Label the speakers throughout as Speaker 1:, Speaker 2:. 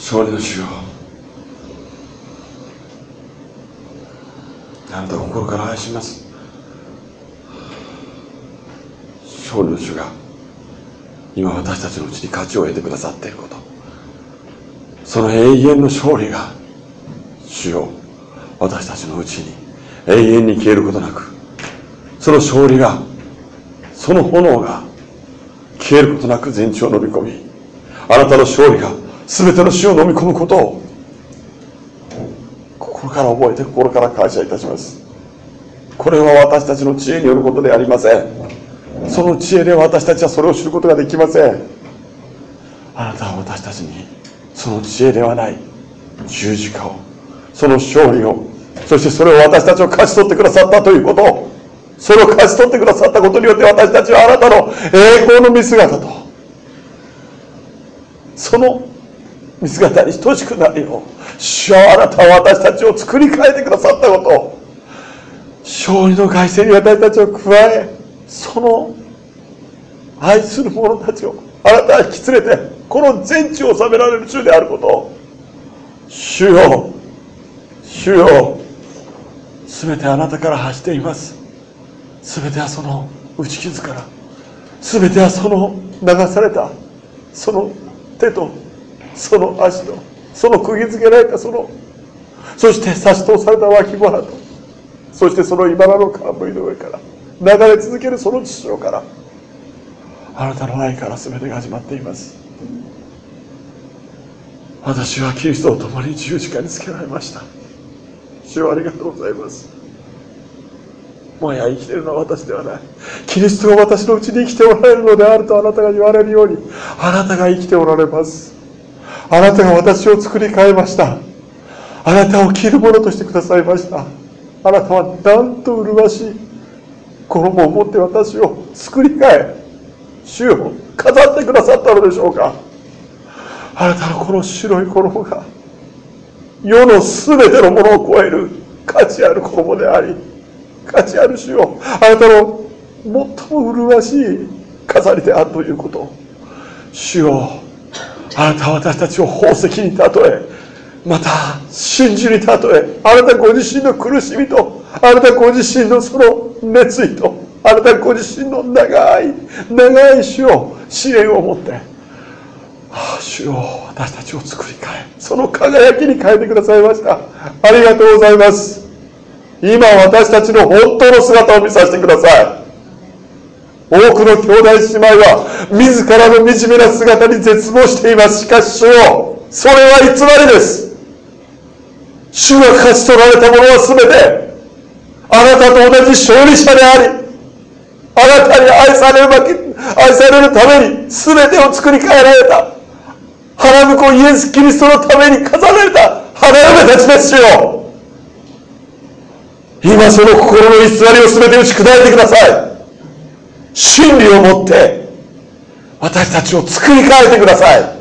Speaker 1: 勝利の主よ。あなたを心から愛します。勝利の主が今私たちのうちに勝ちを得てくださっていること。その永遠の勝利が主よ。私たちのうちに永遠に消えることなく。その勝利がその炎が消えることなく全地を飲み込みあなたの勝利が全ての死を飲み込むことを心から覚えて心から感謝いたします。これは私たちの知恵によることでありません。その知恵で私たちはそれを知ることができません。あなたは私たちにその知恵ではない十字架をその勝利をそしてそれを私たちを勝ち取ってくださったということをそれを勝ち取ってくださったことによって私たちはあなたの栄光の見姿とその見姿に等しくなるよ。主はあなたは私たちを作り変えてくださったこと勝利の凱旋に私たちを加えその愛する者たちをあなたは引き連れてこの全地を治められる主であることを。主よ主よ全てあなたから発しています。全てはその打ち傷から。全てはその流されたその手とその足とその釘付けられたそのそして差し通された脇腹とそしてその茨の冠の上から流れ続けるその父親からあなたの愛から全てが始まっています。私はキリストと共に十字架につけられました。主はありがとうございます。もや生きてるのは私ではない。キリストが私のうちに生きておられるのであるとあなたが言われるようにあなたが生きておられます。あなたが私を作り変えました。あなたを着るものとしてくださいました。あなたはなんと麗しい衣を持って私を作り変え主を飾ってくださったのでしょうか。あなたのこの白い衣が世の全てのものを超える価値ある衣であり価値ある主よあなたの最も麗しい飾りであるということ。主よあなたは私たちを宝石に例えまた真珠に例えあなたご自身の苦しみとあなたご自身のその熱意とあなたご自身の長い長い主を試練を持ってああ主よ私たちを作り変えその輝きに変えてくださいました。ありがとうございます。今私たちの本当の姿を見させてください。多くの兄弟姉妹は自らの惨めな姿に絶望しています。しかし主よそれは偽りです。主が勝ち取られたものは全てあなたと同じ勝利者でありあなたに愛される愛されるために全てを作り変えられた花婿イエス・キリストのために飾られた花嫁たちですよ。今その心の偽りを全て打ち砕いてください。真理を持って私たちを作り変えてください。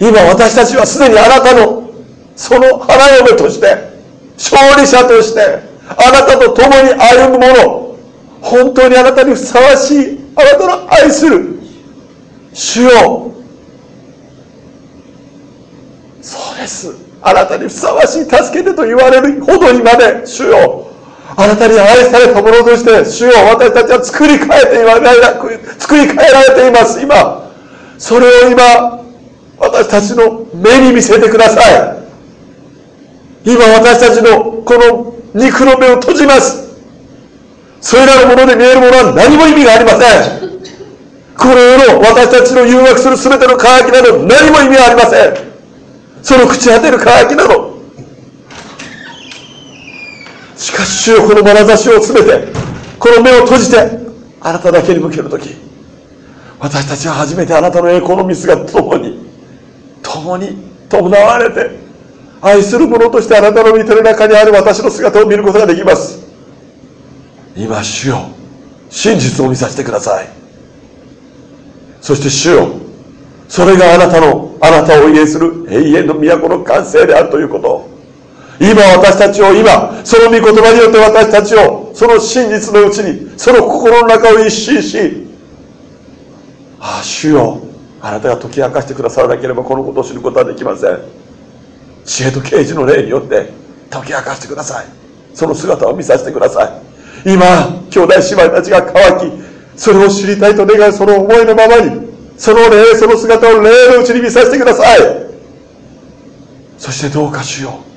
Speaker 1: 今私たちはすでにあなたのその花嫁として勝利者としてあなたと共に歩む者本当にあなたにふさわしいあなたの愛する主よ。そうです。あなたにふさわしい助けてと言われるほどにまで主よ。あなたに愛されたものとして主よ私たちは作り変えて今作り変えられています。今それを今私たちの目に見せてください。今私たちのこの肉の目を閉じます。それらのもので見えるものは何も意味がありません。この世の私たちの誘惑する全ての渇きなど何も意味がありません。その朽ち果てる渇きなどしかし主よこの眼差しを全てこの目を閉じてあなただけに向ける時私たちは初めてあなたの栄光の見姿と共に共に伴われて愛する者としてあなたの見てる中にある私の姿を見ることができます。今主よ真実を見させてください。そして主よそれがあなたのあなたを癒する永遠の都の完成であるということ今私たちを今その御言葉によって私たちをその真実のうちにその心の中を一新しああ主よあなたが解き明かしてくださらなければこのことを知ることはできません。知恵と啓示の霊によって解き明かしてください。その姿を見させてください。今兄弟姉妹たちが乾きそれを知りたいと願うその思いのままにその霊その姿を霊のうちに見させてください。そしてどうかしよう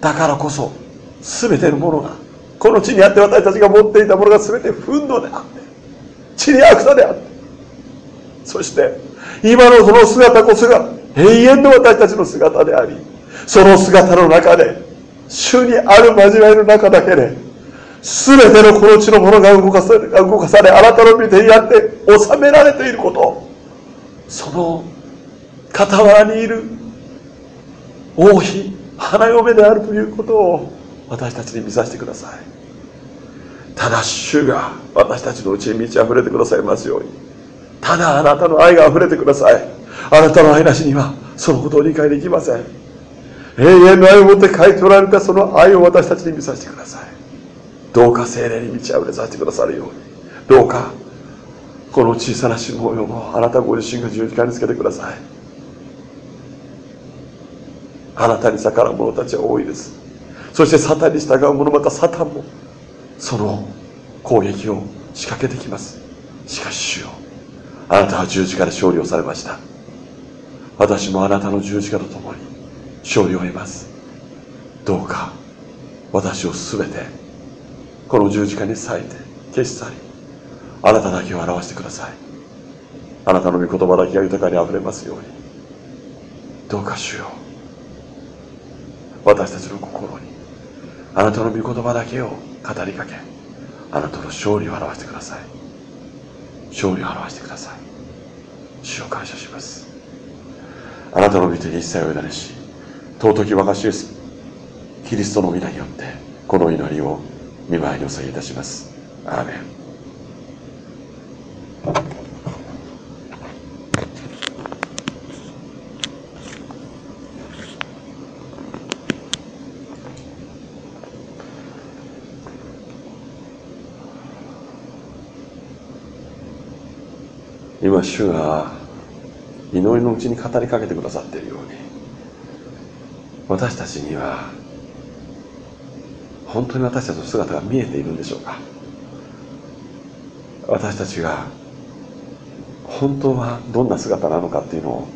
Speaker 1: だからこそ全てのものがこの地にあって私たちが持っていたものが全て憤怒であって地に悪さであってそして今のその姿こそが永遠の私たちの姿でありその姿の中で主にある交わりの中だけで全てのこの地のものが動かされ動かされあなたの御手にあって収められていることその傍らにいる王妃花嫁であるということを私たちに見させてください。ただ主が私たちのうちに満ち溢れてくださいますように。ただあなたの愛が溢れてください。あなたの愛なしにはそのことを理解できません。永遠の愛を持って買い取られたその愛を私たちに見させてください。どうか精霊に満ち溢れさせてくださるように。どうかこの小さな死の模様もあなたご自身が十字架につけてください。あなたに逆らう者たちは多いです。そしてサタンに従う者またサタンもその攻撃を仕掛けてきます。しかし主よあなたは十字架で勝利をされました。私もあなたの十字架と共に勝利を得ます。どうか私を全てこの十字架に裂いて消し去りあなただけを表してください。あなたの御言葉だけが豊かにあふれますように。どうか主よう私たちの心にあなたの御言葉だけを語りかけあなたの勝利を表してください。勝利を表してください。主を感謝します。あなたの御手に一切を委ねし尊き我が主キリストの皆によってこの祈りを見舞いにお下げいたします。アーメン。今主が祈りのうちに語りかけてくださっているように私たちには本当に私たちの姿が見えているんでしょうか。私たちが本当はどんな姿なのかっていうのを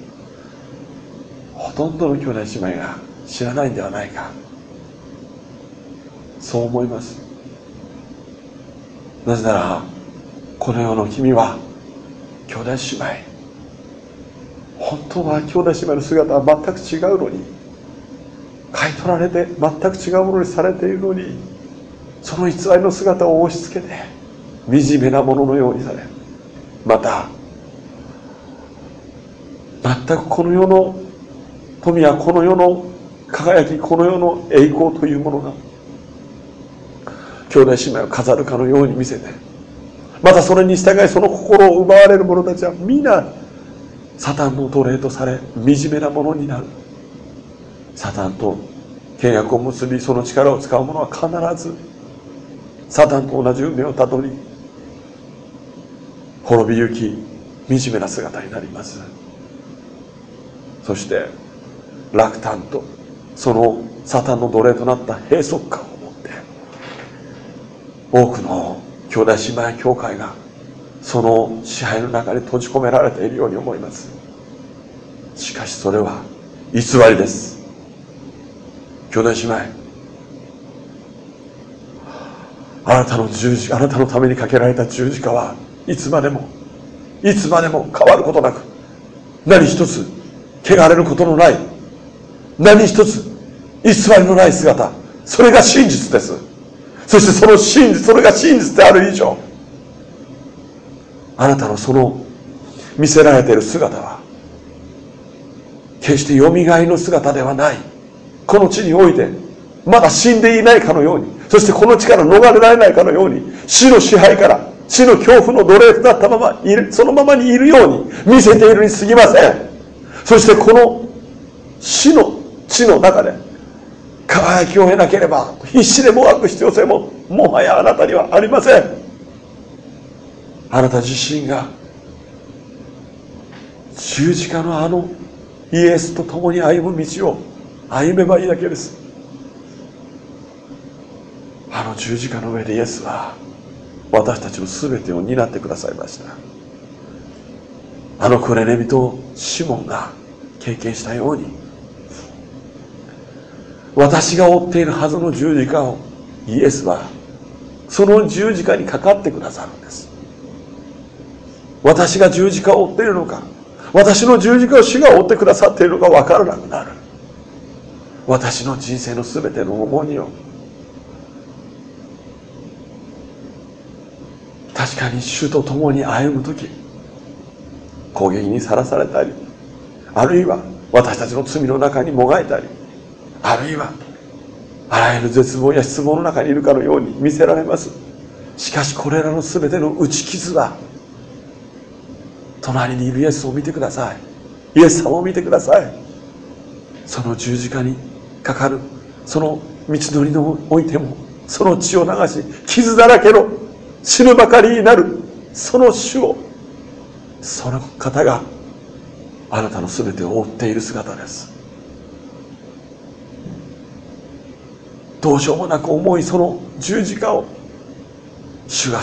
Speaker 1: ほとんどの兄弟姉妹が知らないんではないか。そう思います。なぜならこの世の君は兄弟姉妹。本当は兄弟姉妹の姿は全く違うのに買い取られて全く違うものにされているのにその偽りの姿を押し付けて惨めなもののようにされまた全くこの世の富やこの世の輝きこの世の栄光というものが兄弟姉妹を飾るかのように見せてまたそれに従いその心を奪われる者たちは皆サタンの奴隷とされ惨めなものになる。サタンと契約を結びその力を使う者は必ずサタンと同じ運命をたどり滅びゆき惨めな姿になります。そして落胆とそのサタンの奴隷となった閉塞感を持って多くの兄弟姉妹教会がその支配の中に閉じ込められているように思います。しかしそれは偽りです。兄弟姉妹あなたの十字あなたのためにかけられた十字架はいつまでもいつまでも変わることなく何一つ汚れることのない何一つ偽りのない姿。それが真実です。そしてその真実それが真実である以上あなたのその見せられている姿は決してよみがえりの姿ではない。この地においてまだ死んでいないかのようにそしてこの地から逃れられないかのように死の支配から死の恐怖の奴隷となったままいるそのままにいるように見せているに過ぎません。そしてこの死の地の中で輝きを得なければ必死でもがく必要性ももはやあなたにはありません。あなた自身が十字架のあのイエスと共に歩む道を歩めばいいだけです。あの十字架の上でイエスは私たちの全てを担ってくださいました。あのクレネミとシモンが経験したように私が追っているはずの十字架をイエスはその十字架にかかってくださるんです。私が十字架を追っているのか私の十字架を主が追ってくださっているのか分からなくなる。私の人生の全ての重荷を確かに主と共に歩む時攻撃にさらされたりあるいは私たちの罪の中にもがいたりあるいはあらゆる絶望や失望の中にいるかのように見せられます。しかしこれらの全ての打ち傷は隣にいるイエスを見てください。イエス様を見てください。その十字架にかかる。その道のりのおいてもその血を流し傷だらけの死ぬばかりになる。その主をその方があなたの全てを追っている姿です。どうしようもなく重いその十字架を主が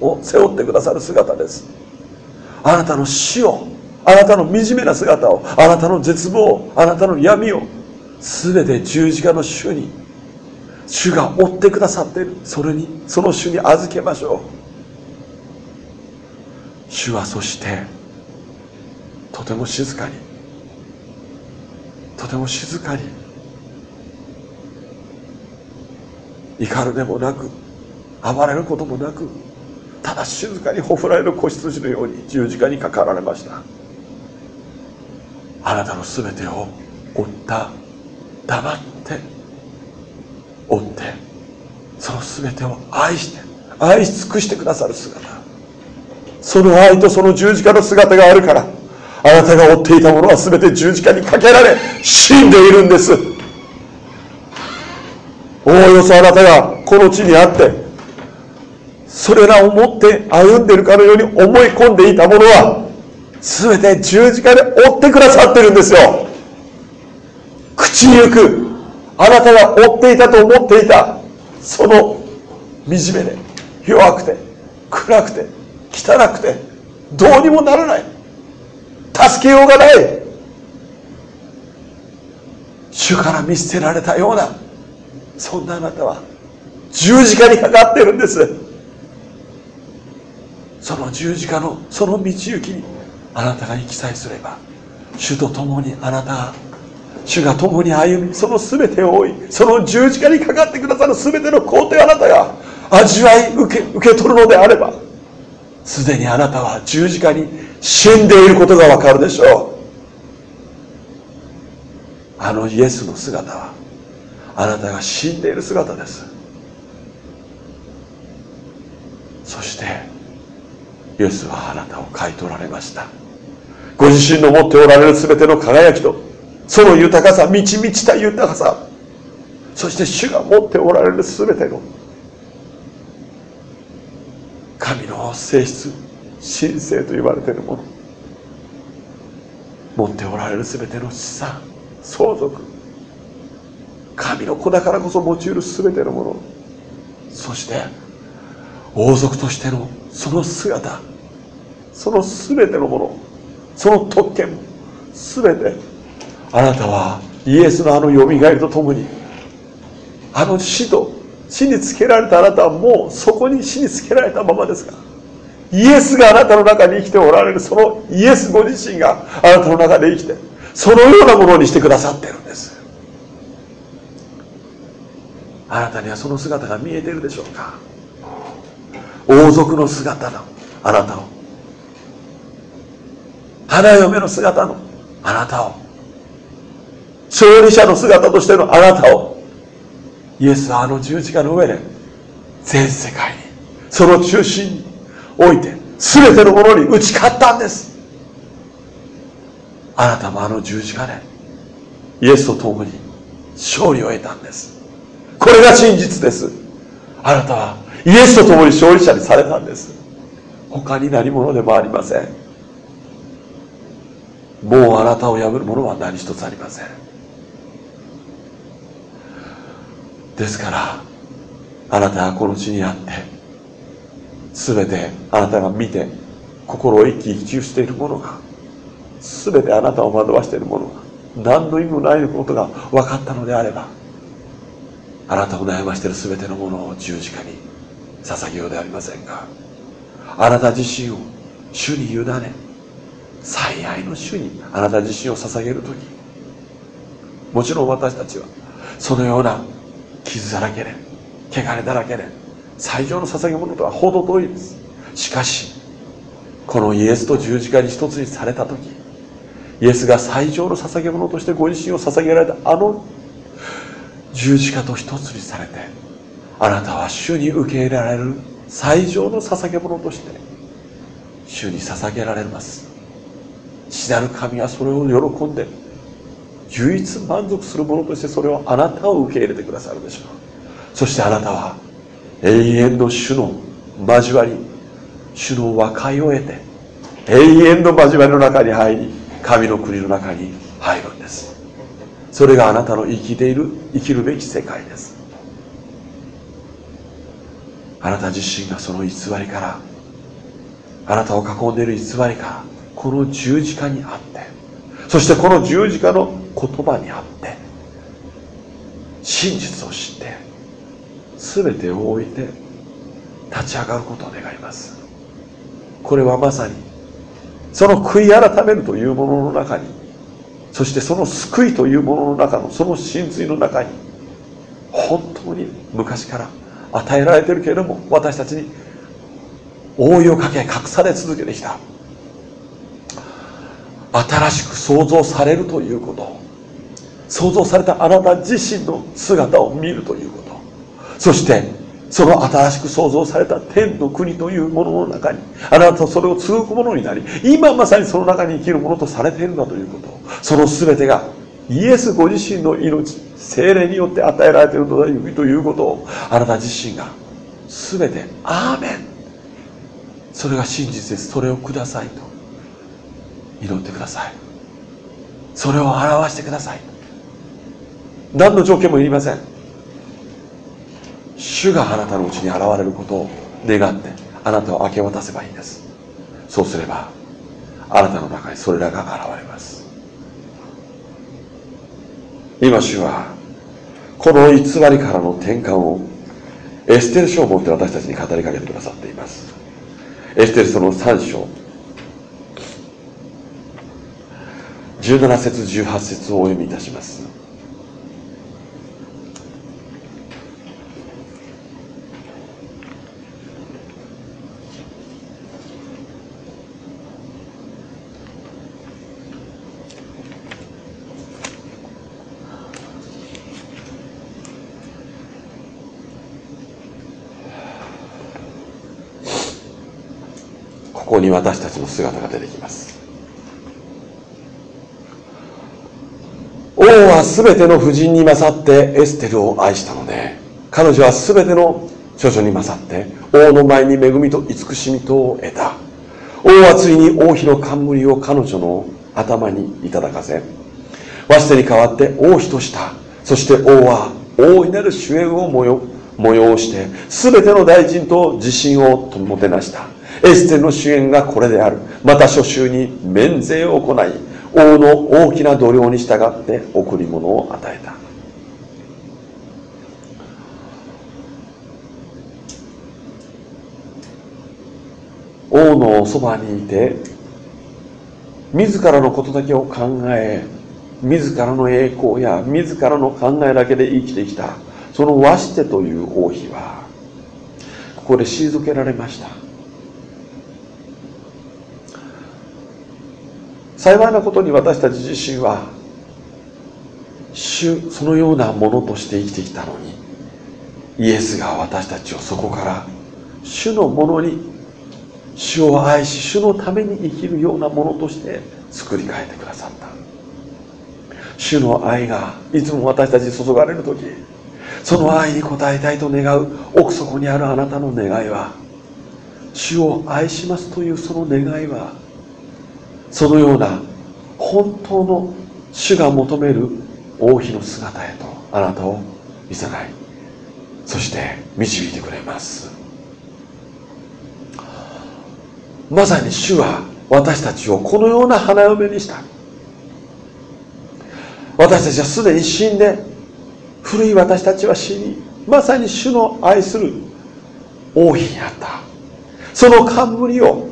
Speaker 1: を背負ってくださる姿です。あなたの死をあなたの惨めな姿をあなたの絶望あなたの闇を全て十字架の主に主が追ってくださっている。それにその主に預けましょう。主はそしてとても静かにとても静かに怒るでもなく暴れることもなくただ静かにほふられる子羊のように十字架にかかられました。あなたの全てを追った黙って追ってその全てを愛して愛し尽くしてくださる姿。その愛とその十字架の姿があるからあなたが追っていたものは全て十字架にかけられ死んでいるんです。おおよそあなたがこの地にあってそれらを持って歩んでるかのように思い込んでいたものは全て十字架で追ってくださってるんですよ。口に行くあなたが追っていたと思っていたその惨めで弱くて暗くて汚くてどうにもならない。助けようがない。主から見捨てられたようなそんなあなたは十字架にかかってるんです。その十字架のその道行きにあなたが行きさえすれば主と共にあなた主が共に歩みその全てを追いその十字架にかかってくださる全ての工程をあなたが味わい受け受け取るのであればすでにあなたは十字架に死んでいることがわかるでしょう。あのイエスの姿はあなたが死んでいる姿です。そしてイエスはあなたを買い取られました。ご自身の持っておられる全ての輝きとその豊かさ満ち満ちた豊かさそして主が持っておられる全ての神の性質神聖と言われているもの持っておられる全ての資産相続神の子だからこそ用いる全てのものそして王族としてのその姿その全てのものその特権も全てあなたはイエスのあのよみがえりとともにあの死と死につけられたあなたはもうそこに死につけられたままですがイエスがあなたの中に生きておられるそのイエスご自身があなたの中で生きてそのようなものにしてくださってるんです。あなたにはその姿が見えてるでしょうか？王族の姿のあなたを。花嫁の姿のあなたを。勝利者の姿としてのあなたを。イエスはあの十字架の上で全世界にその中心に置いて全てのものに打ち勝ったんです。あなたもあの十字架でイエスと共に勝利を得たんです。これが真実です。あなたはイエスと共に勝利者にされたんです。他に何者でもありません。もうあなたを破るものは何一つありません。ですからあなたがこの地にあって全てあなたが見て心を一喜一憂しているものが全てあなたを惑わしているものが何の意味もないことが分かったのであればあなたを悩ましている全てのものを十字架に捧げようではありませんかあなた自身を主に委ね最愛の主にあなた自身を捧げる時もちろん私たちはそのような傷だらけで汚れだらけで最上の捧げ物とは程遠いです。しかしこのイエスと十字架に一つにされた時イエスが最上の捧げ物としてご自身を捧げられたあの十字架と一つにされてあなたは主に受け入れられる最上の捧げ物として主に捧げられます。父なる神はそれを喜んで唯一満足するものとしてそれをあなたを受け入れてくださるでしょう。そしてあなたは永遠の主の交わり主の和解を得て永遠の交わりの中に入り神の国の中に入るんです。それがあなたの生きている生きるべき世界です。あなた自身がその偽りからあなたを囲んでいる偽りからこの十字架にあってそしてこの十字架の言葉にあって真実を知って全てを置いて立ち上がることを願います。これはまさにその悔い改めるというものの中にそしてその救いというものの中のその真髄の中に本当に昔から与えられているけれども私たちに覆いをかけ隠され続けてきた。新しく創造されるということ。創造されたあなた自身の姿を見るということ。そしてその新しく創造された天の国というものの中にあなたとそれを継ぐものになり今まさにその中に生きるものとされているんだということ。その全てがイエスご自身の命精霊によって与えられているのだということをあなた自身が全てアーメン。それが真実です。それをくださいと。祈ってください。それを表してください。何の条件もいりません。主があなたのうちに現れることを願ってあなたを明け渡せばいいんです。そうすればあなたの中にそれらが現れます。今主はこの偽りからの転換をエステル書を持って私たちに語りかけてくださっています。エステル書の3章。17節18節をお読みいたしますここに私たちの姿が出てきます王は全ての婦人に勝ってエステルを愛したので彼女は全ての処女に勝って王の前に恵みと慈しみとを得た。王はついに王妃の冠を彼女の頭にいただかせ。ワシテに代わって王妃とした。そして王は大いなる主演を催して全ての大臣と自信をもてなした。エステルの主演がこれである。また初秋に免税を行い王の大きな度量に従って贈り物を与えた。王のそばにいて自らのことだけを考え自らの栄光や自らの考えだけで生きてきたそのワシテという王妃はここで退けられました。幸いなことに私たち自身は主そのようなものとして生きてきたのにイエスが私たちをそこから主のものに主を愛し主のために生きるようなものとして作り変えてくださった。主の愛がいつも私たちに注がれる時その愛に応えたいと願う奥底にあるあなたの願いは主を愛しますというその願いはそのような本当の主が求める王妃の姿へとあなたを見せない。そして導いてくれます。まさに主は私たちをこのような花嫁にした。私たちはすでに死んで古い私たちは死にまさに主の愛する王妃になった。その冠を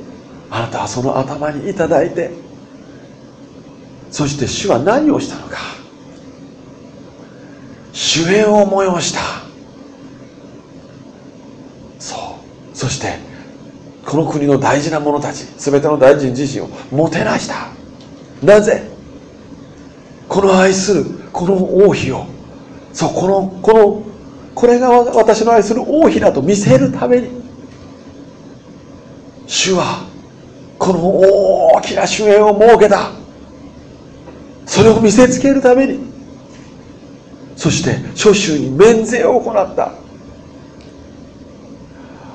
Speaker 1: あなたはその頭にいただいてそして主は何をしたのか。主演を催した。そう。そしてこの国の大事な者たち全ての大臣自身をもてなした。なぜ？この愛するこの王妃を。そうこのこのこれが私の愛する王妃だと見せるために。主はこの大きな主演を設けた。それを見せつけるために。そして諸州に免税を行った。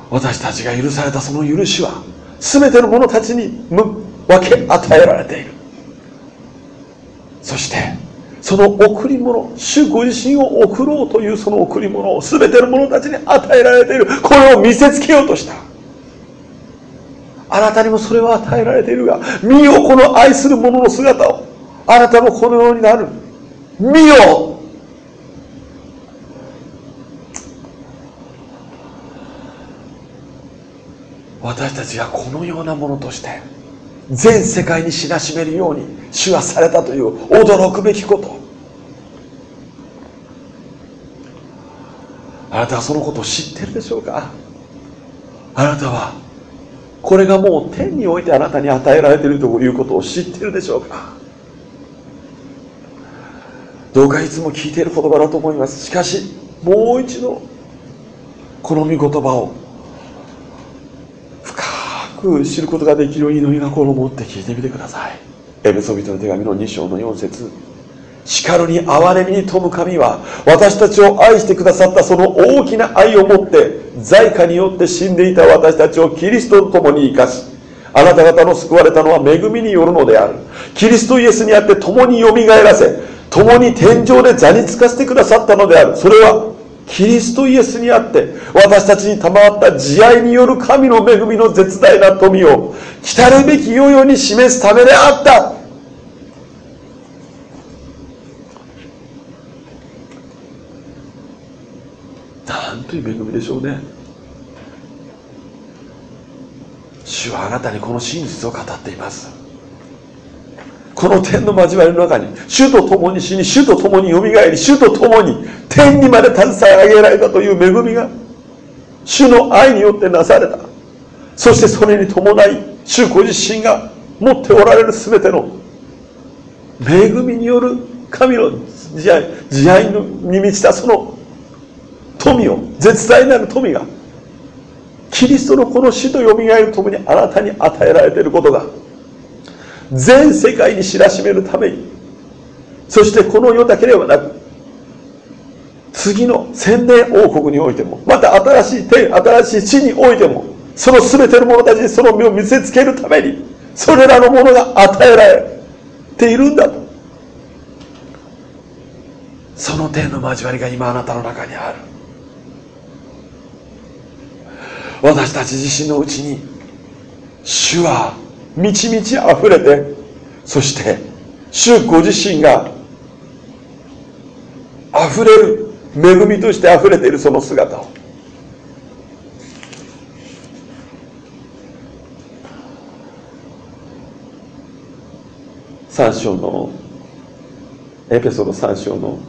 Speaker 1: 私たちが許されたその許しは全ての者たちに分け与えられている。そしてその贈り物主ご自身を贈ろうというその贈り物を全ての者たちに与えられている。これを見せつけようとした。あなたにもそれは与えられているが見よこの愛する者の姿をあなたもこのようになる。見よ私たちがこのようなものとして全世界に知らしめるように主はされたという驚くべきこと。あなたはそのことを知ってるでしょうか？あなたはこれがもう天においてあなたに与えられているということを知ってるでしょうか？どうかいつも聞いている言葉だと思います。しかしもう一度この御言葉を深く知ることができるように祈りが心を持って聞いてみてください。エベソビトの手紙の2章の4節。叱るに憐れみに富む神は私たちを愛してくださったその大きな愛を持って在家によって死んでいた私たちをキリストと共に生かしあなた方の救われたのは恵みによるのである。キリストイエスにあって共によみがえらせ共に天井で座につかせてくださったのである。それはキリストイエスにあって私たちに賜った慈愛による神の恵みの絶大な富を来るべき世々に示すためであったなんという恵みでしょうね。主はあなたにこの真実を語っています。この天の交わりの中に主と共に死に主と共によみがえり主と共に天にまで携え上げられたという恵みが主の愛によってなされた。そしてそれに伴い主ご自身が持っておられる全ての恵みによる神の慈愛慈愛に満ちたその富を絶大なる富がキリストのこの死とよみがえるともにあなたに与えられていることが全世界に知らしめるためにそしてこの世だけではなく次の千年王国においてもまた新しい天新しい地においてもその全ての者たちにその身を見せつけるためにそれらのものが与えられているんだと。その天の交わりが今あなたの中にある。私たち自身のうちに主は満ち満ち溢れてそして主ご自身が溢れる恵みとして溢れているその姿を。3章のエペソの3章の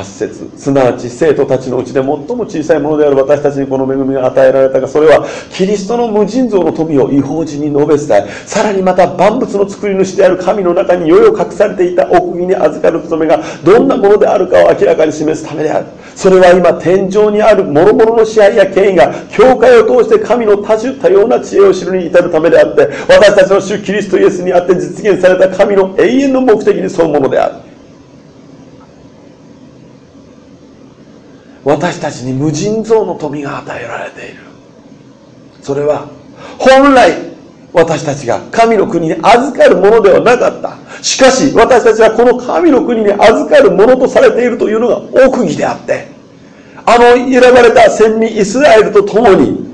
Speaker 1: 8節。すなわち生徒たちのうちで最も小さいものである私たちにこの恵みが与えられたがそれはキリストの無尽蔵の富を違法人に述べ伝えさらにまた万物の作り主である神の中に世々隠されていた奥義に預かる務めがどんなものであるかを明らかに示すためである。それは今天井にある諸々の支配や権威が教会を通して神の多種多様な知恵を知るに至るためであって私たちの主キリストイエスにあって実現された神の永遠の目的に沿うものである。私たちに無尽蔵の富が与えられている。それは本来私たちが神の国に預かるものではなかった。しかし私たちはこの神の国に預かるものとされているというのが奥義であってあの選ばれた先民イスラエルと共に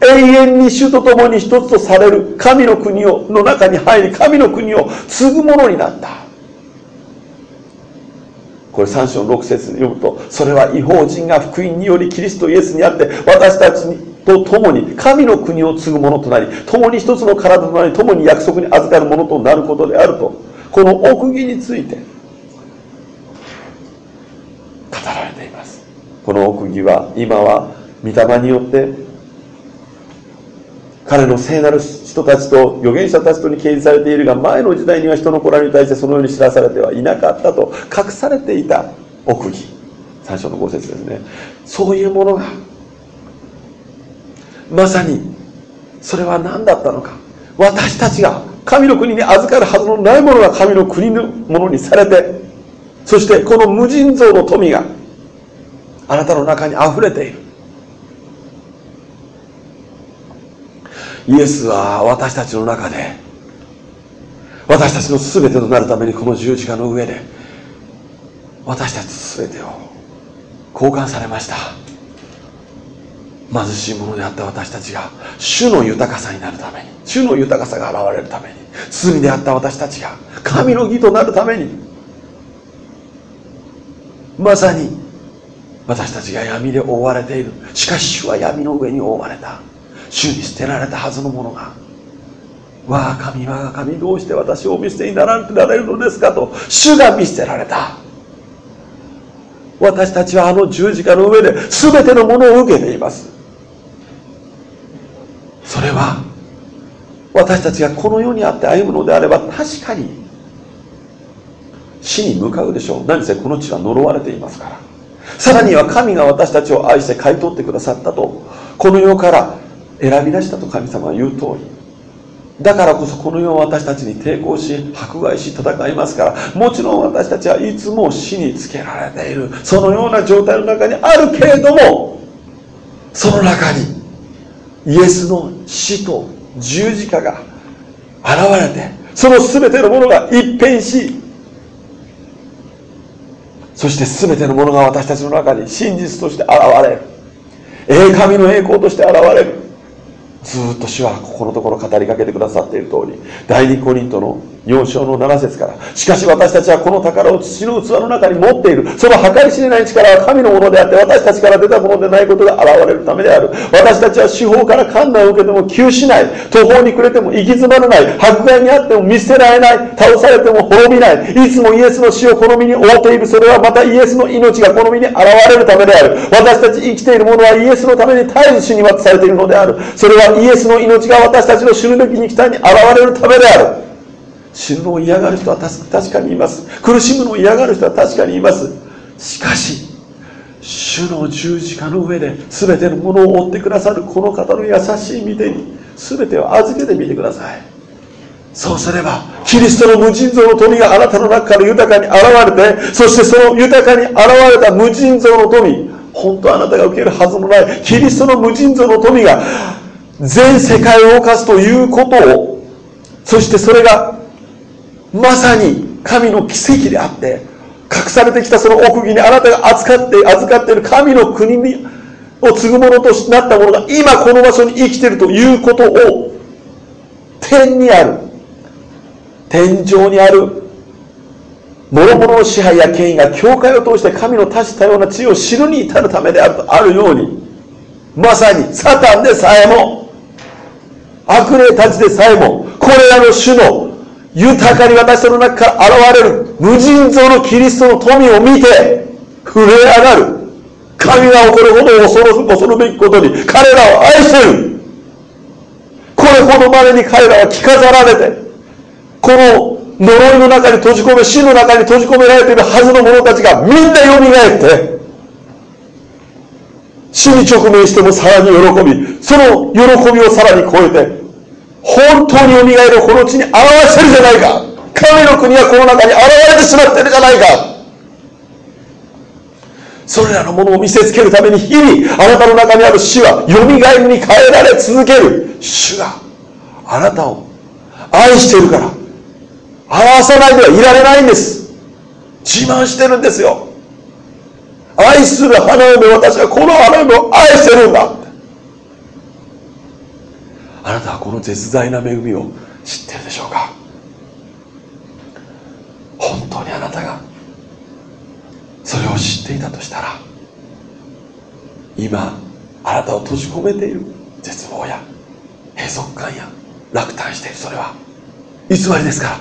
Speaker 1: 永遠に主と共に一つとされる神の国をの中に入り神の国を継ぐものになった。これ3章6節に読むとそれは違法人が福音によりキリストイエスにあって私たちと共に神の国を継ぐものとなり共に一つの体となり共に約束に預かるものとなることであるとこの奥義について語られています。この奥義は今は御霊によって彼の聖なる人たちと預言者たちとに掲示されているが前の時代には人の子らに対してそのように知らされてはいなかったと隠されていた奥義。最初の五節ですね。そういうものが。まさにそれは何だったのか。私たちが神の国に預かるはずのないものが神の国のものにされてそしてこの無尽蔵の富があなたの中に溢れている。イエスは私たちの中で私たちの全てとなるためにこの十字架の上で私たち全てを交換されました。貧しいものであった私たちが主の豊かさになるために主の豊かさが現れるために罪であった私たちが神の義となるためにまさに私たちが闇で覆われている。しかし主は闇の上に覆われた。主に捨てられたはずのものが我が神我が神どうして私をお見捨てにならなれるのですかと主が見捨てられた。私たちはあの十字架の上で全てのものを受けています。それは私たちがこの世にあって歩むのであれば確かに死に向かうでしょう。何せこの地は呪われていますから。さらには神が私たちを愛して買い取ってくださったとこの世から選び出したと神様は言う通り。だからこそこの世は私たちに抵抗し迫害し戦いますから。もちろん私たちはいつも死につけられている。そのような状態の中にあるけれどもその中にイエスの死と十字架が現れてその全てのものが一変しそして全てのものが私たちの中に真実として現れる。栄神の栄光として現れる。ずっと主はここのところ語りかけてくださっている通り第二コリントの4章の7節からしかし私たちはこの宝を土の器の中に持っている。その計り知れない力は神のものであって私たちから出たものでないことが現れるためである。私たちは司法から観難を受けても窮しない。途方に暮れても行き詰まらない。迫害にあっても見捨てられない。倒されても滅びない。いつもイエスの死をこの身に負っている。それはまたイエスの命がこの身に現れるためである。私たち生きている者はイエスのために絶えず死に渡されているのである。それはイエスの命が私たちの死ぬべき肉体に現れるためである。死ぬのを嫌がる人は確かにいます。苦しむのを嫌がる人は確かにいます。しかし主の十字架の上で全てのものを追ってくださるこの方の優しい御手に全てを預けてみてください。そうすればキリストの無尽蔵の富があなたの中から豊かに現れてそしてその豊かに現れた無尽蔵の富本当あなたが受けるはずのないキリストの無尽蔵の富が全世界を動かすということをそしてそれがまさに神の奇跡であって隠されてきたその奥義にあなたが扱って預かっている神の国にを継ぐものとなったものが今この場所に生きているということを天にある天井にある諸々の支配や権威が教会を通して神の多種多様な地位を知るに至るためであるとあるようにまさにサタンでさえも悪霊たちでさえもこれらの種の豊かに私の中から現れる無尽蔵のキリストの富を見て震え上がる。神が起こるほど恐る恐るべきことに彼らを愛してる。これほどまでに彼らは着飾られてこの呪いの中に閉じ込め死の中に閉じ込められているはずの者たちがみんなよみがえって死に直面してもさらに喜びその喜びをさらに超えて本当によみがえるこの地に表してるじゃないか。神の国はこの中に現れてしまってるじゃないか。それらのものを見せつけるために日々あなたの中にある死はよみがえりに変えられ続ける。主があなたを愛しているから表さないではいられないんです。自慢してるんですよ。愛する花嫁私はこの花嫁を愛してるんだ。あなたはこの絶大な恵みを知ってるでしょうか。本当にあなたがそれを知っていたとしたら今あなたを閉じ込めている絶望や閉塞感や落胆している。それは偽りですから。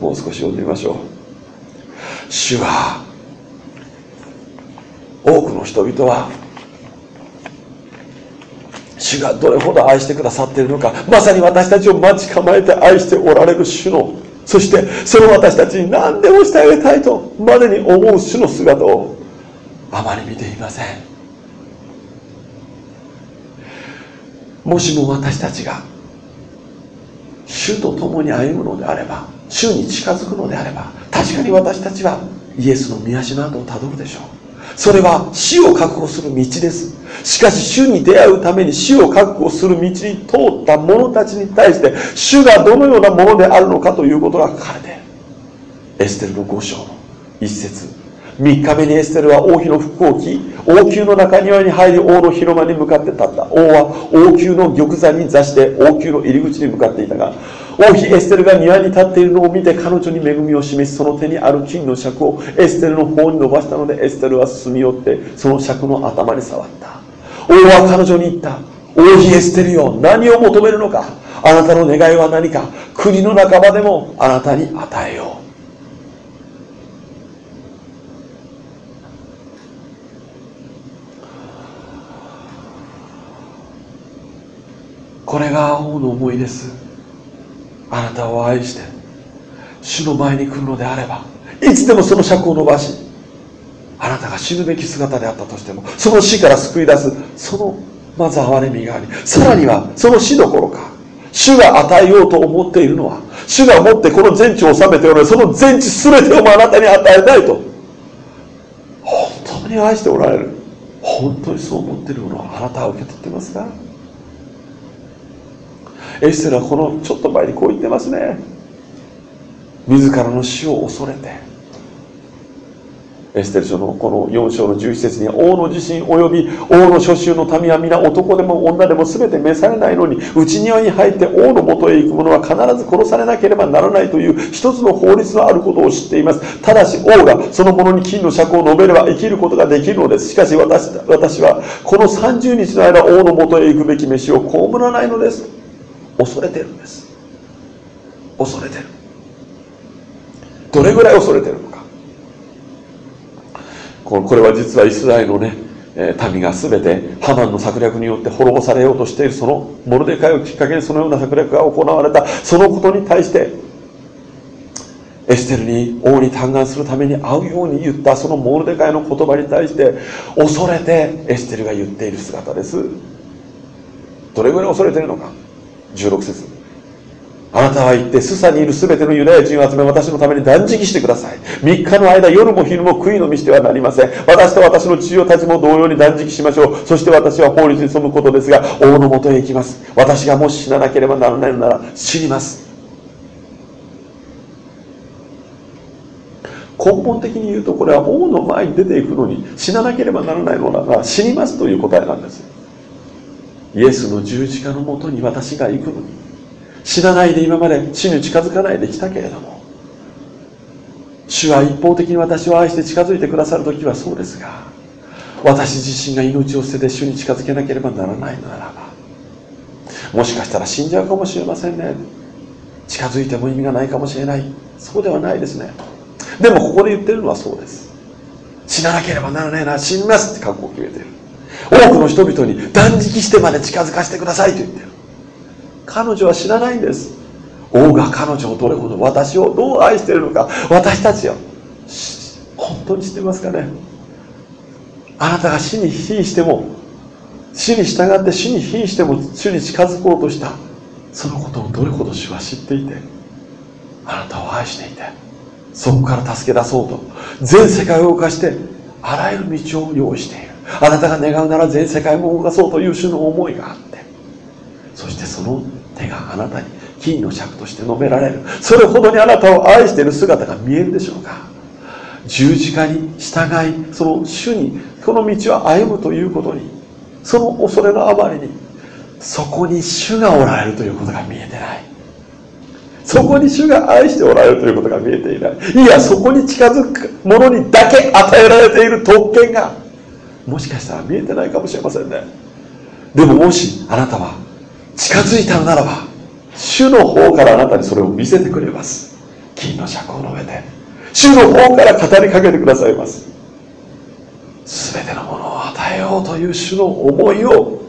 Speaker 1: もう少し読んでみましょう。主は多くの人々は主がどれほど愛してくださっているのかまさに私たちを待ち構えて愛しておられる主のそしてその私たちに何でもしてあげたいとまでに思う主の姿をあまり見ていません。もしも私たちが主と共に歩むのであれば主に近づくのであれば確かに私たちはイエスの御足の跡をたどるでしょう。それは死を確保する道です。しかし主に出会うために死を確保する道に通った者たちに対して主がどのようなものであるのかということが書かれている。エステルの5章の一節。3日目にエステルは王妃の服を着王宮の中庭に入り王の広間に向かって立った。王は王宮の玉座に座して王宮の入り口に向かっていたが王妃エステルが庭に立っているのを見て彼女に恵みを示しその手にある金の尺をエステルの方に伸ばしたのでエステルは進み寄ってその尺の頭に触った。王は彼女に言った。王妃エステルよ何を求めるのか。あなたの願いは何か。国の半ばでもあなたに与えよう。これが王の思いです。あなたを愛して主の前に来るのであればいつでもその尺を伸ばしあなたが死ぬべき姿であったとしてもその死から救い出すそのまず憐れみがありさらにはその死どころか主が与えようと思っているのは主が持ってこの全地を治めておられその全地全てをもあなたに与えたいと本当に愛しておられる。本当にそう思っているものはあなたは受け取ってますか？エステルはこのちょっと前にこう言ってますね。自らの死を恐れて。エステル書のこの4章の11節には王の自身及び王の諸州の民は皆男でも女でも全て召されないのに内庭に入って王のもとへ行く者は必ず殺されなければならないという一つの法律のあることを知っています。ただし王がその者に金の尺を述べれば生きることができるのです。しかし私私はこの30日の間王のもとへ行くべき飯を被らないのです。恐れてるんです。恐れてる。どれぐらい恐れてるのか。これは実はイスラエルのね民が全てハマンの策略によって滅ぼされようとしているそのモルデカイをきっかけにそのような策略が行われた。そのことに対してエステルに王に嘆願するために会うように言ったそのモルデカイの言葉に対して恐れてエステルが言っている姿です。どれぐらい恐れてるのか。16節。あなたは言ってスサにいる全てのユダヤ人を集め私のために断食してください。3日の間夜も昼も悔いの見してはなりません。私と私の父親たちも同様に断食しましょう。そして私は法律に背むことですが王のもとへ行きます。私がもし死ななければならないのなら死にます。根本的に言うとこれは王の前に出ていくのに死ななければならないのなら死にますという答えなんです。イエスの十字架のもとに私が行くのに。知らないで今まで死に近づかないできたけれども。主は一方的に私を愛して近づいてくださる時はそうですが私自身が命を捨てて主に近づけなければならないのならばもしかしたら死んじゃうかもしれませんね。近づいても意味がないかもしれない。そうではないですね。でもここで言ってるのはそうです。死ななければならないな死にますって覚悟を決めてる。多くの人々に断食してまで近づかせてくださいと言ってる。彼女は知らないんです。王が彼女をどれほど私をどう愛しているのか。私たちは本当に知ってますかね。あなたが死に瀕しても死に従って死に瀕しても主に近づこうとしたそのことをどれほど主は知っていてあなたを愛していてそこから助け出そうと全世界を動かしてあらゆる道を用意している。あなたが願うなら全世界も動かそうという主の思いがあって。そしてその手があなたに金の尺として述べられる。それほどにあなたを愛している姿が見えるでしょうか。十字架に従いその主にこの道を歩むということにその恐れのあまりにそこに主がおられるということが見えてない。そこに主が愛しておられるということが見えていない。いやそこに近づく者にだけ与えられている特権がもしかしたら見えてないかもしれませんね。でももしあなたは近づいたのならば主の方からあなたにそれを見せてくれます。金の尺を述べて主の方から語りかけてくださいます。全てのものを与えようという主の思いを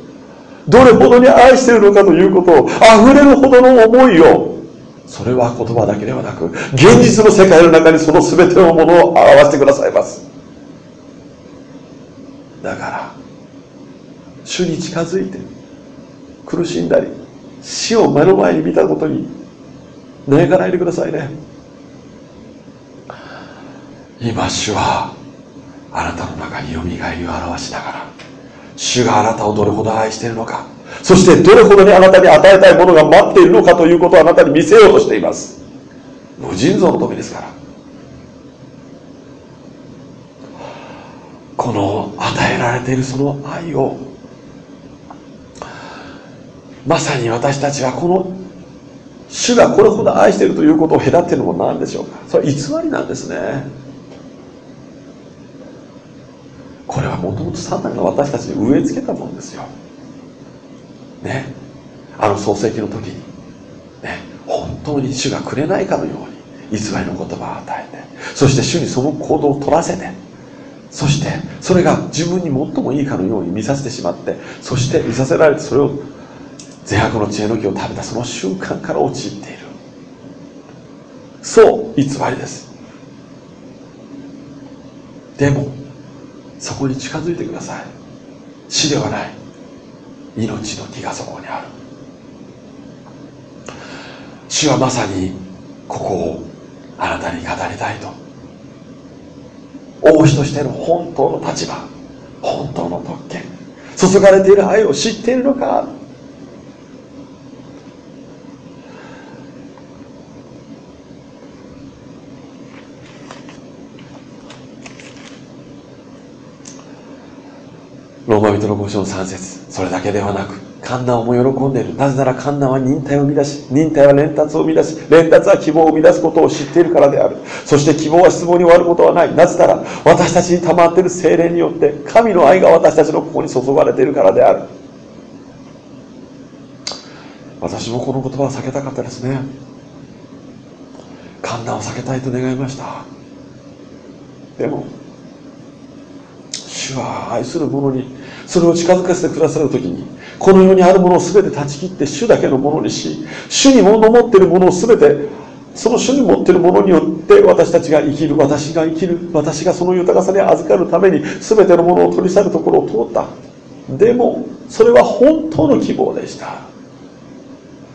Speaker 1: どれほどに愛しているのかということを溢れるほどの思いをそれは言葉だけではなく現実の世界の中にその全てのものを表してくださいます。だから主に近づいて苦しんだり死を目の前に見たことに悩かないでくださいね。今主はあなたの中によみがえりを表しながら主があなたをどれほど愛しているのかそしてどれほどにあなたに与えたいものが待っているのかということをあなたに見せようとしています。無尽蔵の時ですからこの与えられているその愛をまさに私たちはこの主がこれほど愛しているということを隔てるのは何でしょうか。それは偽りなんですね。これはもともとサタンが私たちに植え付けたものですよ。ね。あの創世記の時に。ね。本当に主がくれないかのように偽りの言葉を与えて。そして主にその行動を取らせて。そしてそれが自分に最もいいかのように見させてしまってそして見させられてそれを善悪の知恵の木を食べたその瞬間から陥っている。そう偽りです。でもそこに近づいてください。死ではない。命の木がそこにある。主はまさにここをあなたに語りたいと。王子としての本当の立場本当の特権注がれている愛を知っているのか。ローマ人の5章の3節それだけではなくカンナも喜んでいる。なぜならカンナは忍耐を生み出し忍耐は連達を生み出し連達は希望を生み出すことを知っているからである。そして希望は失望に終わることはない。なぜなら私たちに溜まっている精霊によって神の愛が私たちのここに注がれているからである。私もこの言葉を避けたかったですね。カンナを避けたいと願いました。でも主は愛する者にそれを近づかせてくださる時にこの世にあるものを全て断ち切って主だけのものにし主に物持っているものを全てその主に持っているものによって私たちが生きる私が生きる私がその豊かさに預かるために全てのものを取り去るところを通った。でもそれは本当の希望でした。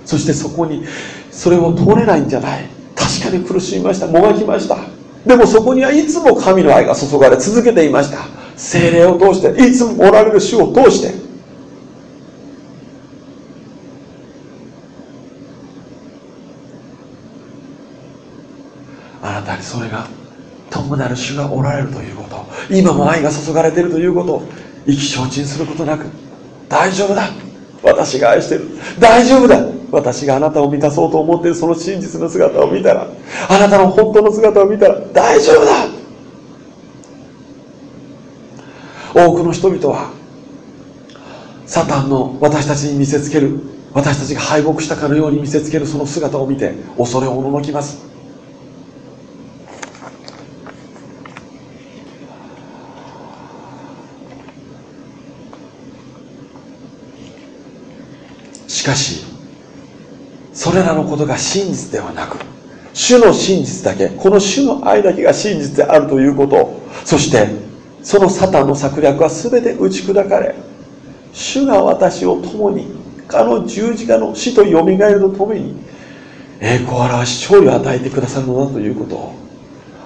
Speaker 1: そしてそこにそれを通れないんじゃない。確かに苦しみました。もがきました。でもそこにはいつも神の愛が注がれ続けていました。精霊を通していつもおられる主を通してたにそれが友なる主がおられるということ。今も愛が注がれているということ。を意気消沈することなく。大丈夫だ。私が愛してる。大丈夫だ。私があなたを満たそうと思っている。その真実の姿を見たら。あなたの本当の姿を見たら。大丈夫だ。多くの人々はサタンの私たちに見せつける。私たちが敗北したかのように見せつけるその姿を見て恐れをおののきます。しかしそれらのことが真実ではなく主の真実だけこの主の愛だけが真実であるということ。そしてそのサタンの策略は全て打ち砕かれ主が私を共にあの十字架の死とよみがえるとともに栄光を表し勝利を与えてくださるのだということを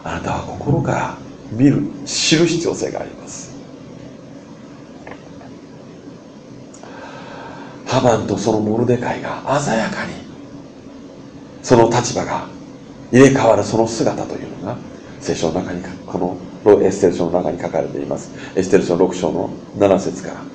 Speaker 1: あなたは心から見る知る必要性があります。ハマンとそのモルデカイが鮮やかにその立場が入れ替わるその姿というのが聖書の中にこのエステル書の中に書かれています。エステル書6章の7節から。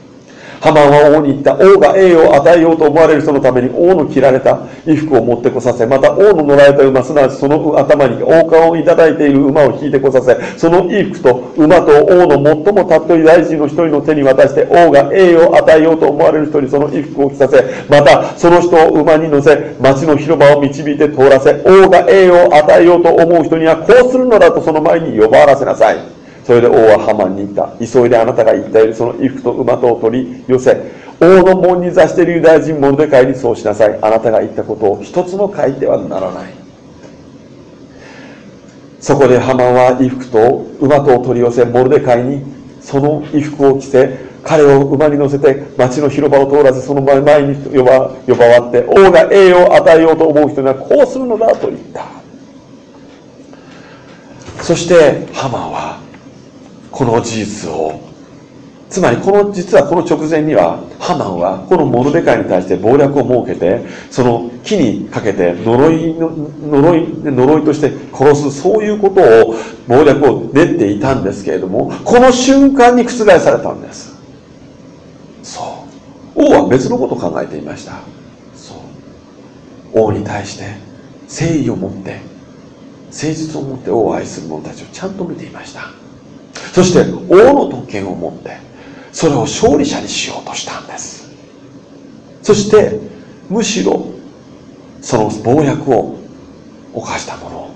Speaker 1: ハマンは王に言った。王が栄誉を与えようと思われる人のために王の着られた衣服を持ってこさせ、また王の乗られた馬、すなわちその頭に王冠をいただいている馬を引いてこさせ、その衣服と馬と王の最も尊い大臣の一人の手に渡して、王が栄誉を与えようと思われる人にその衣服を着させ、またその人を馬に乗せ、町の広場を導いて通らせ、王が栄誉を与えようと思う人にはこうするのだとその前に呼ばわらせなさい。それで王はハマンに言った。急いであなたが言ったようにその衣服と馬とを取り寄せ、王の門に座しているユダヤ人モルデカイにそうしなさい。あなたが言ったことを一つも書いてはならない。そこでハマンは衣服と馬とを取り寄せ、モルデカイにその衣服を着せ、彼を馬に乗せて町の広場を通らずその前に呼ば呼ばわって王が栄誉を与えようと思う人にはこうするのだと言ったそしてハマンはこの事実をつまりこの実はこの直前にはハマンはこのモルデカイに対して謀略を設けてその木にかけて呪いの呪い呪いとして殺すそういうことを謀略を練っていたんですけれどもこの瞬間に覆されたんです。そう。王は別のことを考えていました。そう。王に対して誠意を持って誠実を持って王を愛する者たちをちゃんと見ていました。そして王の特権を持ってそれを勝利者にしようとしたんです。そしてむしろその謀略を犯した者を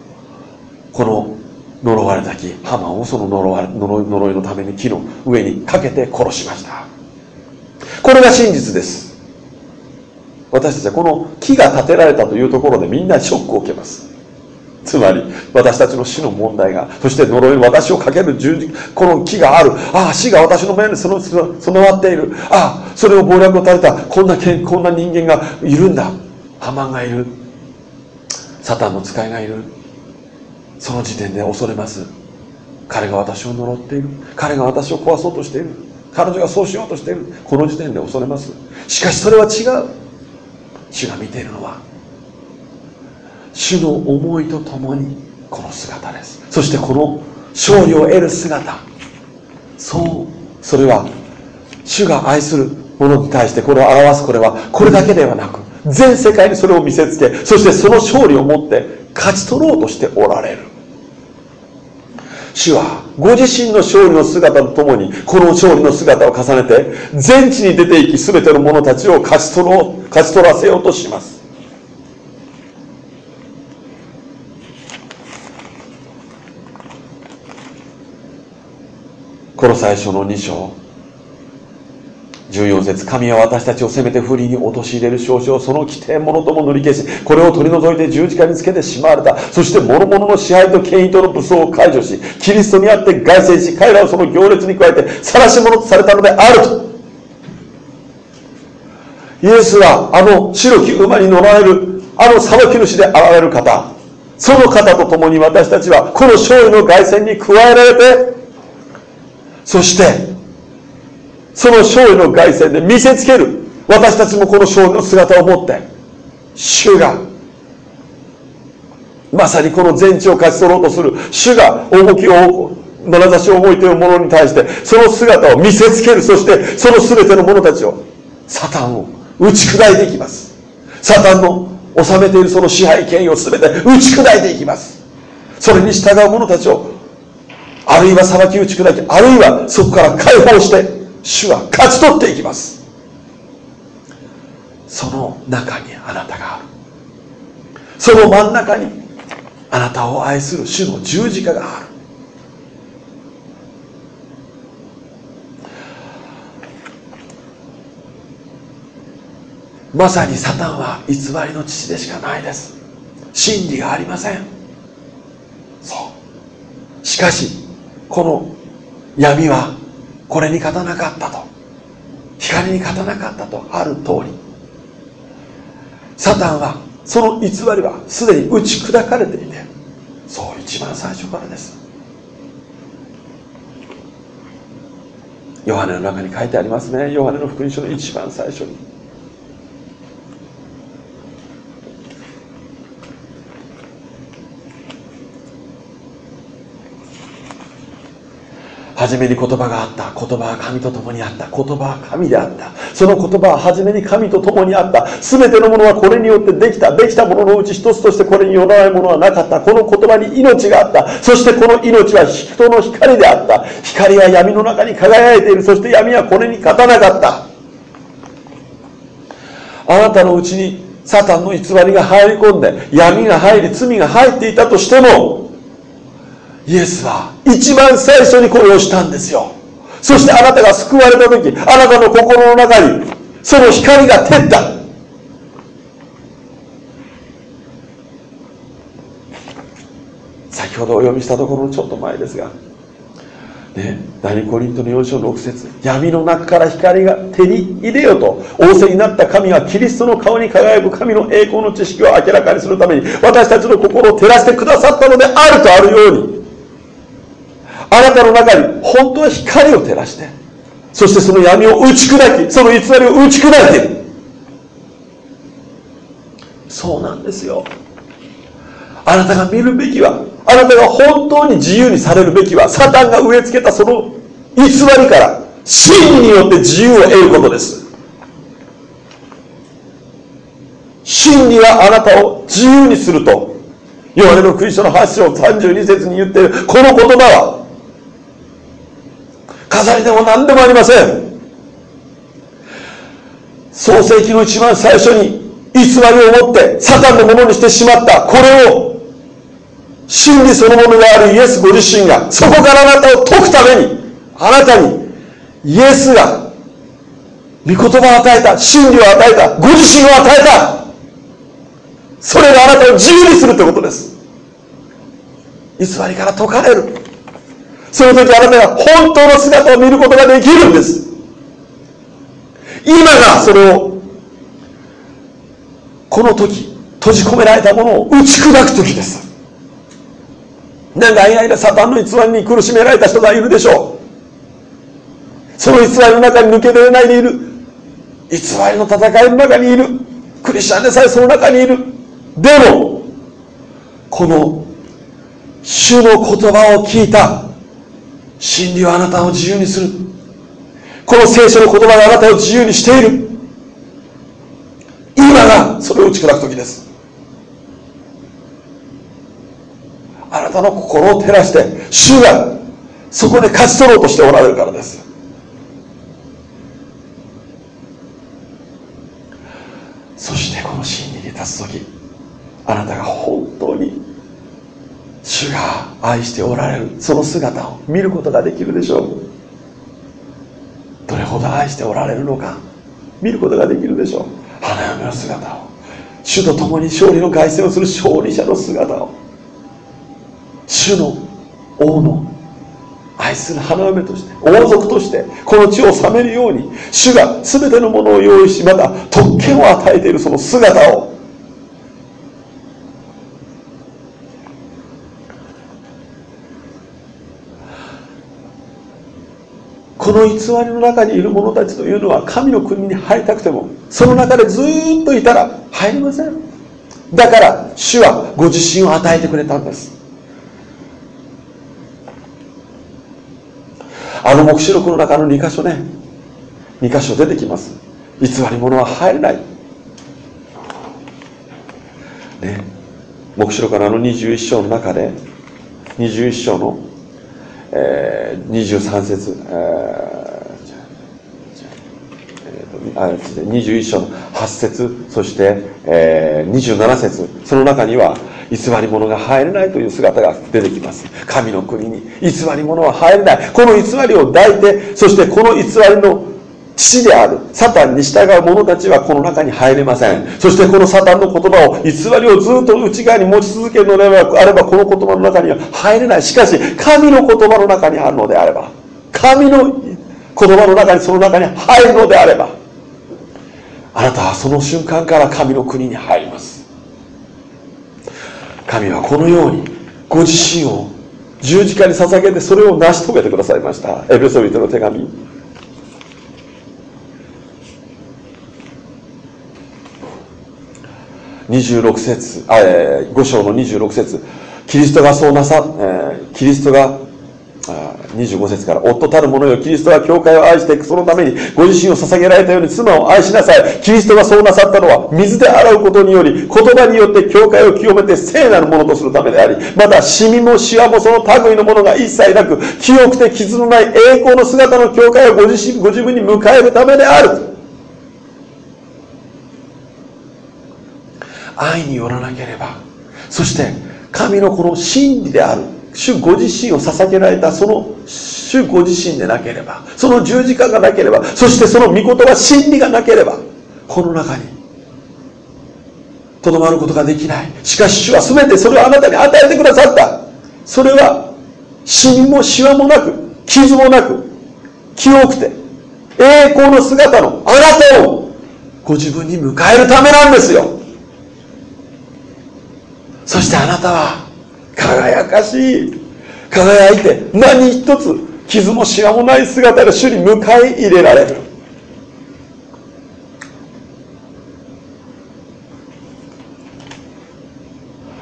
Speaker 1: この呪われた木ハマをその呪われ呪いのために木の上にかけて殺しました。これが真実です。私たちはこの木が建てられたというところでみんなショックを受けます。つまり私たちの死の問題がそして呪い私をかける十字この木がある。ああ死が私の目にその備わっている。ああそれを謀略を垂れたこんなこんな人間がいるんだ。ハマンがいる。サタンの使いがいる。その時点で恐れます。彼が私を呪っている。彼が私を壊そうとしている。彼女がそうしようとしている。この時点で恐れます。しかしそれは違う。主が見ているのは主の思いとともにこの姿です。そしてこの勝利を得る姿。そうそれは主が愛する者に対してこれを表すこれはこれだけではなく全世界にそれを見せつけそしてその勝利をもって勝ち取ろうとしておられる。主はご自身の勝利の姿とともにこの勝利の姿を重ねて全地に出ていき全ての者たちを勝ち取ろう勝ち取らせようとします。この最初の2章。14節神は私たちを責めて不利に陥れる少々その規定ものとも塗り消しこれを取り除いて十字架につけてしまわれた。そして諸々の支配と権威との武装を解除しキリストにあって凱旋し彼らをその行列に加えて晒し者とされたのであると。イエスはあの白き馬に乗られるあの裁き主であられる方。その方と共に私たちはこの勝利の凱旋に加えられてそしてその勝利の凱旋で見せつける。私たちもこの勝利の姿を持って主がまさにこの全地を勝ち取ろうとする。主が重きを眼差しを置いている者に対してその姿を見せつける。そしてその全ての者たちをサタンを打ち砕いていきます。サタンの治めているその支配権威を全て打ち砕いていきます。それに従う者たちをあるいは裁き打ち砕きあるいはそこから解放して主は勝ち取っていきます。その中にあなたがある。その真ん中にあなたを愛する主の十字架がある。まさにサタンは偽りの父でしかないです。真理がありません。そう。しかしこの闇はこれに勝たなかったと。光に勝たなかったと。ある通り。サタンはその偽りはすでに打ち砕かれていてそう一番最初からです。ヨハネの中に書いてありますね。ヨハネの福音書の一番最初に。初めに言葉があった言葉は神と共にあった言葉は神であった。その言葉は初めに神と共にあった。全てのものはこれによってできた。できたもののうち一つとしてこれによらないものはなかった。この言葉に命があった。そしてこの命は人の光であった。光は闇の中に輝いている。そして闇はこれに勝たなかった。あなたのうちにサタンの偽りが入り込んで闇が入り罪が入っていたとしてもイエスは一番最初にこれをしたんですよ。そしてあなたが救われた時あなたの心の中にその光が照った。先ほどお読みしたところのちょっと前ですがね、第二コリントの4章6節闇の中から光が手に入れよと。仰せになった神はキリストの顔に輝く神の栄光の知識を明らかにするために私たちの心を照らしてくださったのであるとあるように。あなたの中に本当は光を照らしてそしてその闇を打ち砕きその偽りを打ち砕いている。そうなんですよ。あなたが見るべきはあなたが本当に自由にされるべきはサタンが植え付けたその偽りから真によって自由を得ることです。真理はあなたを自由にするとヨハネのクリストの8章32節に言っているこの言葉は飾りでも何でもありません。創世記の一番最初に偽りを持ってサタンのものにしてしまったこれを真理そのものであるイエスご自身がそこからあなたを解くためにあなたにイエスが御言葉を与えた真理を与えたご自身を与えた。それがあなたを自由にするということです。偽りから解かれる。その時あなたが本当の姿を見ることができるんです。今がそれをこの時閉じ込められたものを打ち砕く時です。長い間サタンの偽りに苦しめられた人がいるでしょう。その偽りの中に抜け出れないでいる。偽りの戦いの中にいる。クリスチャンでさえその中にいる。でもこの主の言葉を聞いた。真理はあなたを自由にする。この聖書の言葉があなたを自由にしている。今がそれを打ち砕く時です。あなたの心を照らして主がそこで勝ち取ろうとしておられるからです。そしてこの真理に立つ時あなたが本主が愛しておられる。その姿を見ることができるでしょう。どれほど愛しておられるのか見ることができるでしょう。花嫁の姿を主と共に勝利の凱旋をする勝利者の姿を主の王の愛する花嫁として王族としてこの地を治めるように主が全てのものを用意しまた特権を与えているその姿をこの偽りの中にいる者たちというのは神の国に入りたくてもその中でずっといたら入りません。だから主はご自身を与えてくれたんです。あの黙示録の中の2箇所ね。2箇所出てきます。偽り者は入れない。ね。黙示録のあの21章の中で21章のえー、23節、えー、あ21章の8節そして、えー、27節その中には偽り者が入れないという姿が出てきます。神の国に偽り者は入れない。この偽りを抱いてそしてこの偽りの父である。サタンに従う者たちはこの中に入れません。そしてこのサタンの言葉を偽りをずっと内側に持ち続けるのであればこの言葉の中には入れない。しかし神の言葉の中にあるのであれば神の言葉の中にその中に入るのであればあなたはその瞬間から神の国に入ります。神はこのようにご自身を十字架に捧げてそれを成し遂げてくださいました。エペソビトの手紙。26節あ、えー、5章の26節キリストがそうなさ、えー、キリストが25節から、夫たる者よ、キリストは教会を愛していく、そのためにご自身を捧げられたように妻を愛しなさい。キリストがそうなさったのは、水で洗うことにより、言葉によって教会を清めて聖なるものとするためであり、また、シミもシワもその類のものが一切なく、清くて傷のない栄光の姿の教会をご自身、ご自分に迎えるためである。愛によらなければ、そして、神のこの真理である。主ご自身を捧げられたその主ご自身でなければ。その十字架がなければ。そしてその御言葉真理がなければ。この中にとどまることができない。しかし主は全てそれをあなたに与えてくださった。それはシミもシワもなく傷もなく清くて栄光の姿のあなたをご自分に迎えるためなんですよ。そしてあなたは輝かしい。輝いて何一つ傷もしわもない姿で主に迎え入れられる。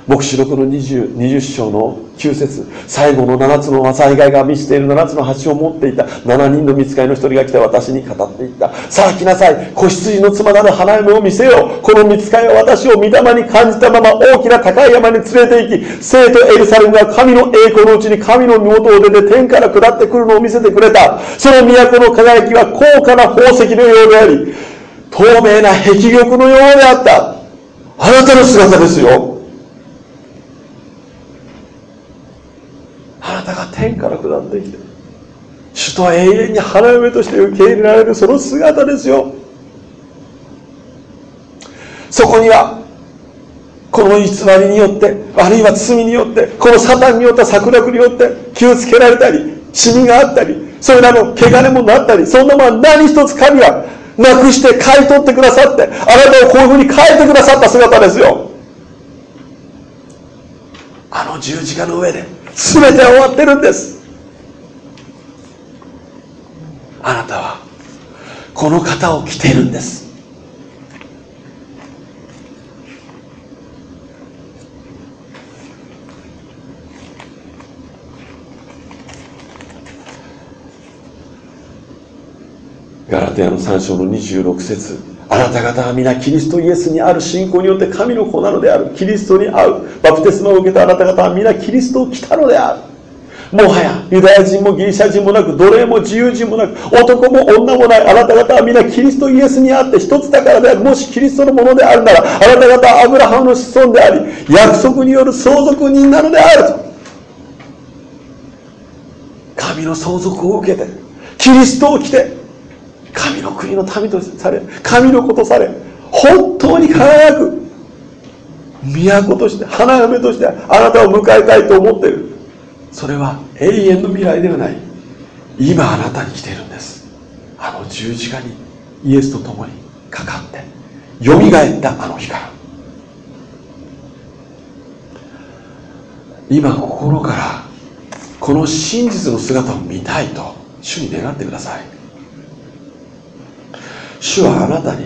Speaker 1: 黙示録の 20, 20章の9節。最後の7つの災害が満ちている7つの橋を持っていた。7人の見つかりの一人が来て私に語っていった。さあ来なさい。子羊の妻なる花嫁を見せよう。この見つかりは私を御霊に感じたまま大きな高い山に連れて行き生とエルサレムが神の栄光のうちに神の身元を出て天から下ってくるのを見せてくれた。その都の輝きは高価な宝石のようであり透明な壁玉のようであった。あなたの姿ですよあなたが天から下ってきて。主とは永遠に花嫁として受け入れられるその姿ですよ。そこにはこの偽りによってあるいは罪によってこのサタンによった策略によって傷つけられたりシミがあったりそれらの汚れもなったりそんなものは何一つ神はなくして買い取ってくださってあなたをこういうふうに変えてくださった姿ですよ。あの十字架の上で全て終わってるんです。あなたはこの方を着ているんです。ガラテヤの3章の26節。あなた方は皆キリストイエスにある信仰によって神の子なのである。キリストに会う。バプテスマを受けたあなた方は皆キリストを来たのである。もはやユダヤ人もギリシャ人もなく奴隷も自由人もなく男も女もないあなた方は皆キリストイエスにあって一つだからである。もしキリストのものであるならあなた方はアブラハムの子孫であり約束による相続人なのであると。神の相続を受けてキリストを着て神の国の民とされ神の子とされ本当に輝く都として花嫁としてあなたを迎えたいと思っている。それは永遠の未来ではない。今あなたに来ているんです。あの十字架にイエスと共にかかってよみがえったあの日から。今心からこの真実の姿を見たいと主に願ってください。主はあなたに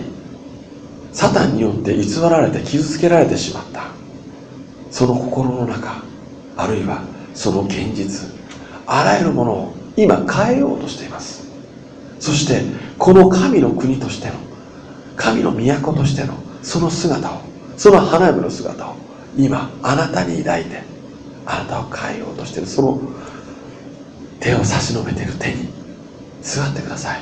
Speaker 1: サタンによって偽られて傷つけられてしまった。その心の中あるいはその現実あらゆるものを今変えようとしています。そしてこの神の国としての神の都としてのその姿をその花嫁の姿を今あなたに抱いてあなたを変えようとしている。その手を差し伸べている手に座ってください。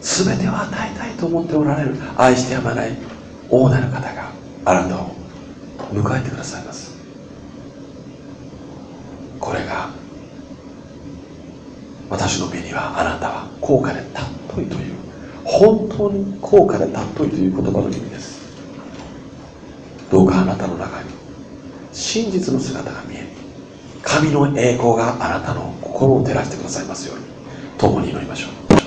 Speaker 1: 全てを与えたいと思っておられる愛してやまない大なる方があなたを迎えてくださいこれが私の目にはあなたは高価で尊いという本当に高価で尊いという言葉の意味です。どうかあなたの中に真実の姿が見え神の栄光があなたの心を照らしてくださいますように共に祈りましょう。